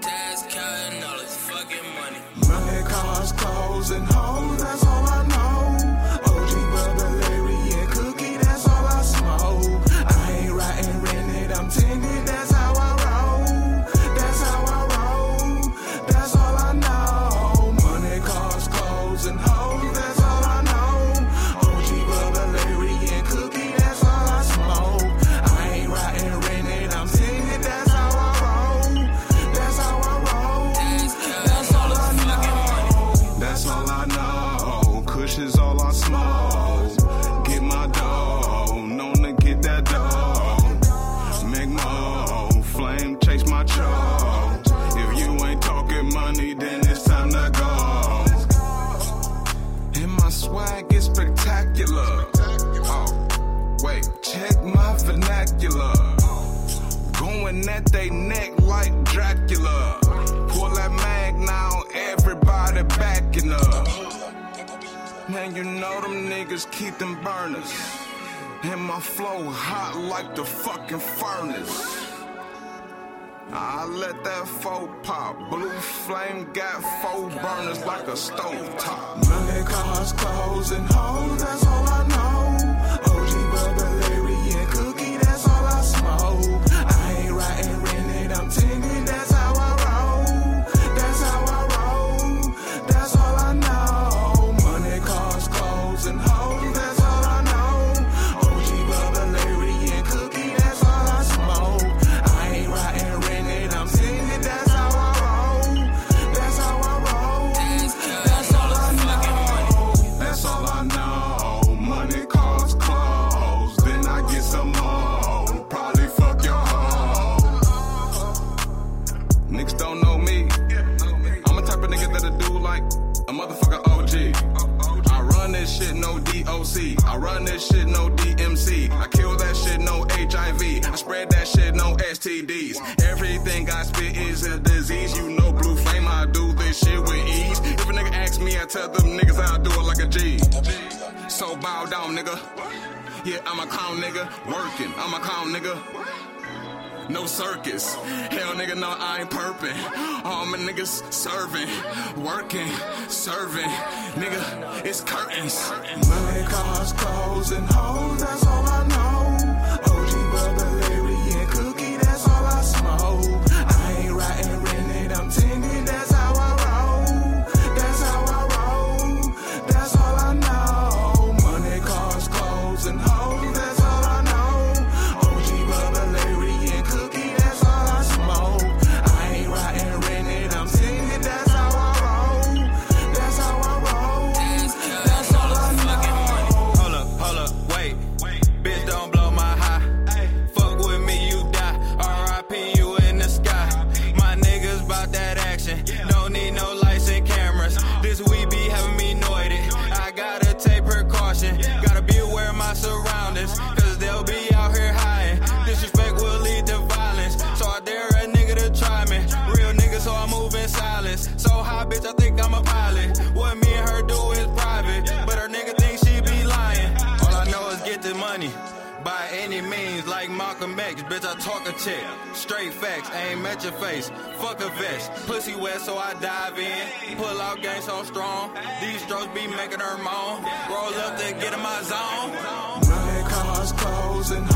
Task counting all this fucking money. Money, cars, clothes, and hoes, Flame chase my. If you ain't talking money, then it's time to go. And my swag is spectacular. Oh, wait, check my vernacular. Going at they neck like Dracula. Pull that mag now, everybody backing up. Man, you know them niggas keep them burners. And my flow hot like the fucking furnace. I let that foe pop. Blue flame got four burners like a stove top. Money, cars, clothes, and hoes, that's all DOC. I run this shit, no DMC. I kill that shit, no HIV. I spread that shit, no STDs. Everything I spit is a disease. You know, blue flame, I do this shit with ease. If a nigga ask me, I tell them niggas I'll do it like a G. So bow down, nigga. Yeah, I'm a clown nigga. Working, I'm a clown nigga. No circus. Hell, nigga, no, I ain't perping. All my niggas serving, working, serving. Nigga, it's curtains. Money, cars, clothes, and hoes, that's all I know. Any means, like Malcolm X, bitch, I talk a check. Straight facts, ain't met your face. Fuck a vest. Pussy wet, so I dive in. Pull out gang so strong. These strokes be making her moan. Roll up to get in my zone. Money, cars, hoes, that's